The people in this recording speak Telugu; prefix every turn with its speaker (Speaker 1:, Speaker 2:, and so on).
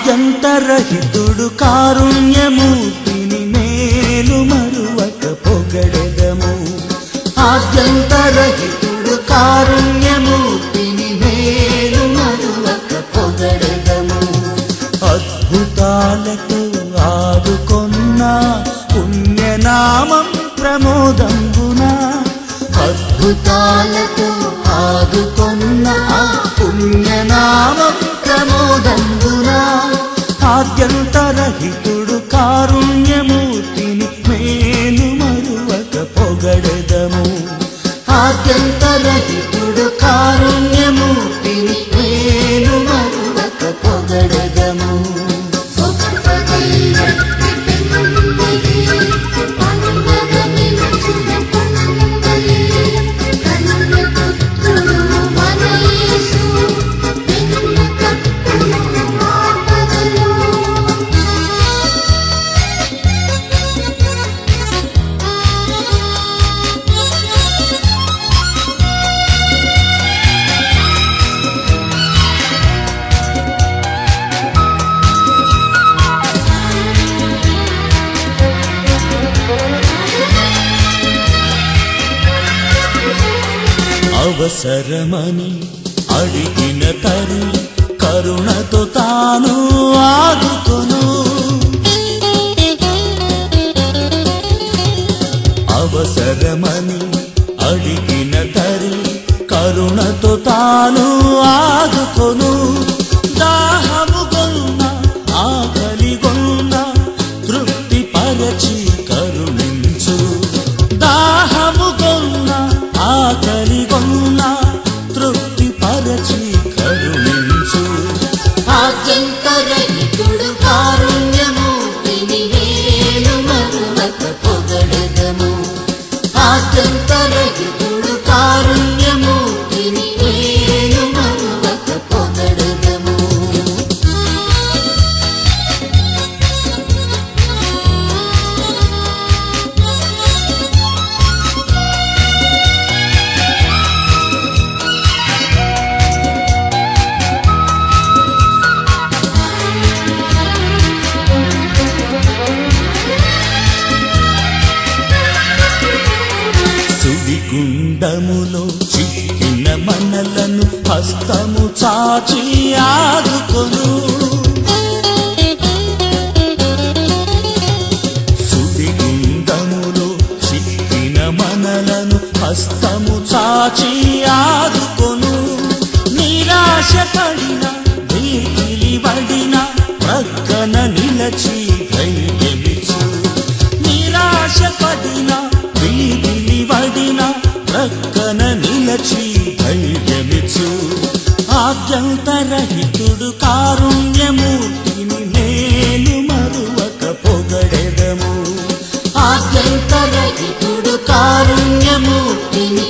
Speaker 1: ఆద్యంతరహితుడు కారుణ్యమూర్తిని మేలు మరువక పొగడెదము. ఆద్యంతరహితుడు కారుణ్యమూర్తిని మేలు మరువక పొగడెదము. అద్భుతాలతో ఆదుకొన్న పుణ్యనామం ప్రమోదంబున అద్భుతాలతో ఆదుకొన్న పుణ్యనామం ఆద్యంతరహితుడు అవసరమని అడిగిన తరి కరుణతో తాను ఆదుకును.
Speaker 2: ఆద్యంతరహితుడు
Speaker 1: సుడిగుండములో చిక్కిన మనలను హస్తము చాచి ఆదుకొను. సుడిగుండములో చిక్కిన మనలను హస్తము చాచి ఆదుకొను. నిరాశ పడిన భీతిలి పడిన ప్రక్కన నిలచి యేసు ఆద్యంతరహితుడు కారుణ్యమూర్తిని నేను మరువక పొగడెదము. ఆద్యంతరహితుడు కారుణ్యమూర్తిని